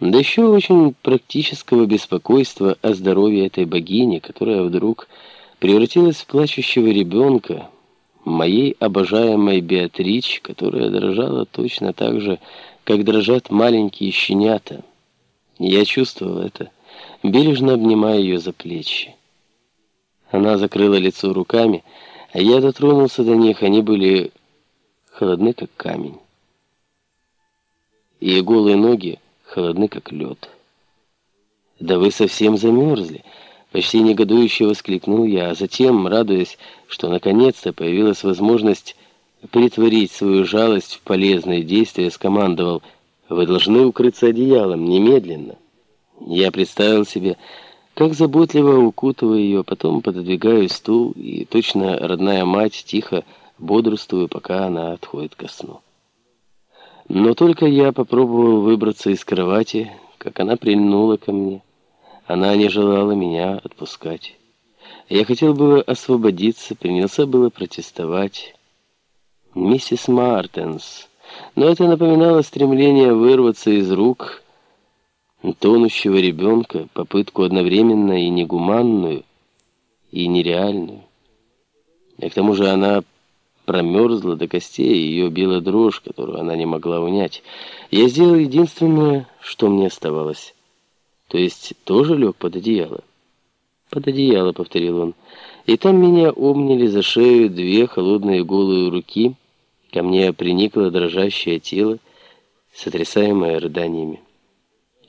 да еще очень практического беспокойства о здоровье этой богини, которая вдруг превратилась в плачущего ребенка, моей обожаемой Беатрич, которая дрожала точно так же, как дрожат маленькие щенята. Я чувствовал это, бережно обнимая ее за плечи. Она закрыла лицо руками, а я дотронулся до них, они были холодны, как камень. Ее голые ноги холодны, как лед. «Да вы совсем замерзли!» Почти негодующе воскликнул я, а затем, радуясь, что наконец-то появилась возможность притворить свою жалость в полезное действие, скомандовал «Вы должны укрыться одеялом, немедленно». Я представил себе, как заботливо укутываю ее, потом пододвигаю стул, и точно родная мать тихо бодрствую, пока она отходит ко сну. Но только я попробовал выбраться из кровати, как она прильнула ко мне. Она не желала меня отпускать. Я хотел было освободиться, принялся было протестовать. Миссис Мартенс. Но это напоминало стремление вырваться из рук тонущего ребенка, попытку одновременно и негуманную, и нереальную. И к тому же она промерзла до костей, ее била дрожь, которую она не могла унять. Я сделал единственное, что мне оставалось. То есть тоже лег под одеяло. «Под одеяло», — повторил он. И там меня обняли за шею две холодные голые руки. Ко мне приникло дрожащее тело, сотрясаемое рыданиями.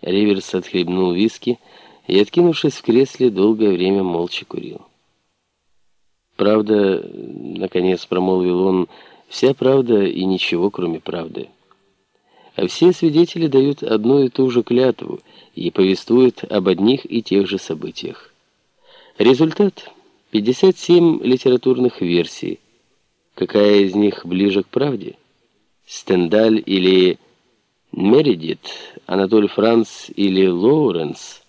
Риверс отхлебнул виски и, откинувшись в кресле, долгое время молча курил. «Правда, — наконец промолвил он, — вся правда и ничего, кроме правды. А все свидетели дают одну и ту же клятву и повествуют об одних и тех же событиях. Результат — 57 литературных версий. Какая из них ближе к правде? Стендаль или Мередит, Анатоль Франц или Лоуренс —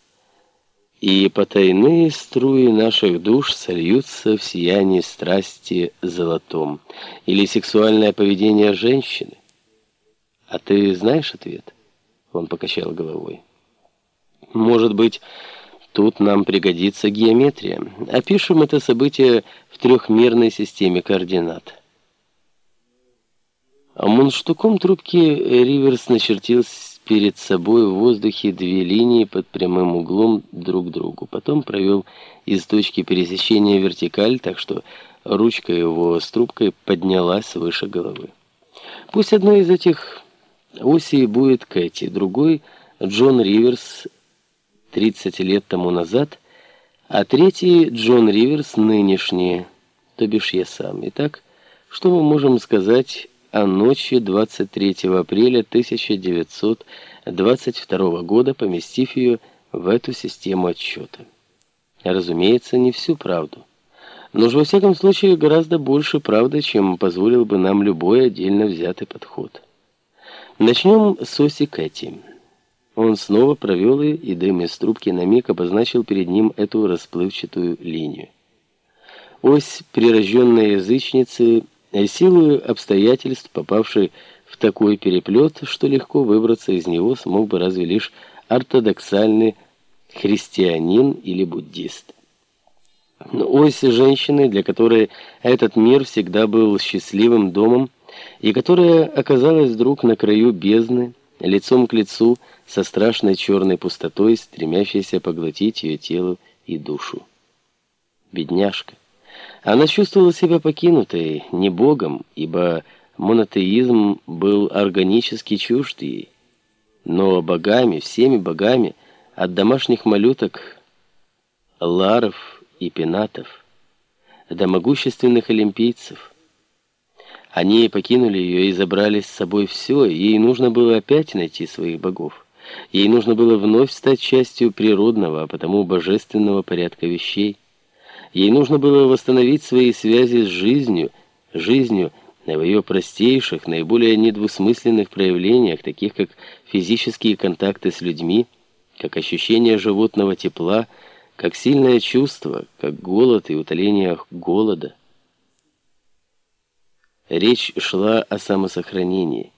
и потайные струи наших душ сольются в сиянии страсти золотом. Или сексуальное поведение женщины. А ты знаешь ответ? Он покачал головой. Может быть, тут нам пригодится геометрия. Опишем это событие в трехмерной системе координат. А мунштуком трубки Риверс начертил перед собой в воздухе две линии под прямым углом друг к другу. Потом провел из точки пересечения вертикаль, так что ручка его с трубкой поднялась выше головы. Пусть одной из этих осей будет Кэти, другой — Джон Риверс 30 лет тому назад, а третий — Джон Риверс нынешний, то бишь я сам. Итак, что мы можем сказать о ночи 23 апреля 1922 года, поместив ее в эту систему отсчета. Разумеется, не всю правду. Но же во всяком случае гораздо больше правды, чем позволил бы нам любой отдельно взятый подход. Начнем с оси Кэти. Он снова провел и, и дым из трубки на миг обозначил перед ним эту расплывчатую линию. Ось прирожденной язычницы – Силою обстоятельств, попавший в такой переплет, что легко выбраться из него смог бы разве лишь ортодоксальный христианин или буддист. Но ось женщины, для которой этот мир всегда был счастливым домом, и которая оказалась вдруг на краю бездны, лицом к лицу со страшной черной пустотой, стремящейся поглотить ее тело и душу. Бедняжка. Она чувствовала себя покинутой, не Богом, ибо монотеизм был органически чужд ей, но богами, всеми богами, от домашних малюток, ларов и пенатов, до могущественных олимпийцев. Они покинули ее и забрали с собой все, ей нужно было опять найти своих богов. Ей нужно было вновь стать частью природного, а потому божественного порядка вещей. Ей нужно было восстановить свои связи с жизнью, жизнью в ее простейших, наиболее недвусмысленных проявлениях, таких как физические контакты с людьми, как ощущение животного тепла, как сильное чувство, как голод и утоление голода. Речь шла о самосохранении.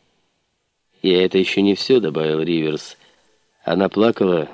«И это еще не все», — добавил Риверс, Она плакала